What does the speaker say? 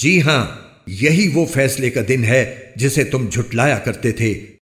जी हाँ यही वो फैसले का दिन है जिसे तुम झुटलाया करते थे।